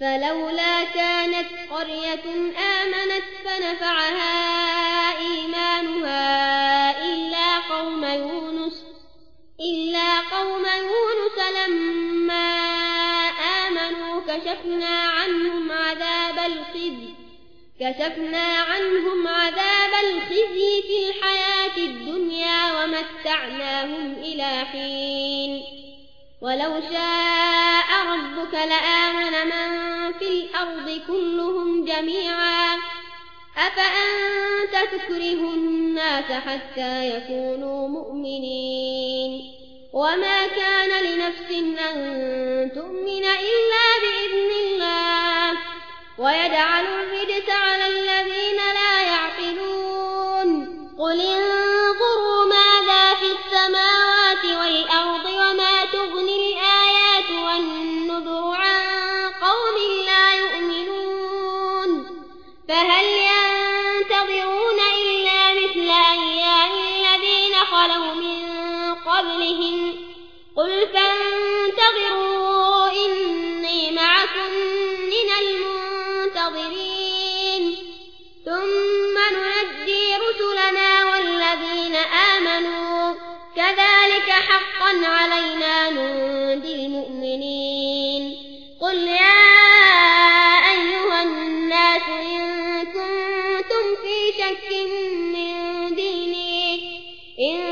فلولا كانت قرية آمنت فنفعها إيمانها إلا قوم يونس إلا قوم يونس لما آمنوا كشفنا عنهم عذاب الخزي كشفنا عنهم عذاب الخزي في الحياة الدنيا ومتعناهم إلى حين. ولو شاء ربك لآمن من في الأرض كلهم جميعا. أفأنت تكره الناس حتى يكونوا مؤمنين؟ وما كان لنفس أن تؤمن إلا بإذن الله. ويجعل الرجس على الذين لا يعقلون. قل انظروا قبلهم قل فانتظروا إني معكم من المنتظرين. ثم ننجي رسلنا والذين آمنوا. كذلك حقا علينا ننجي المؤمنين. قل يا أيها الناس إن كنتم في شك من ديني إن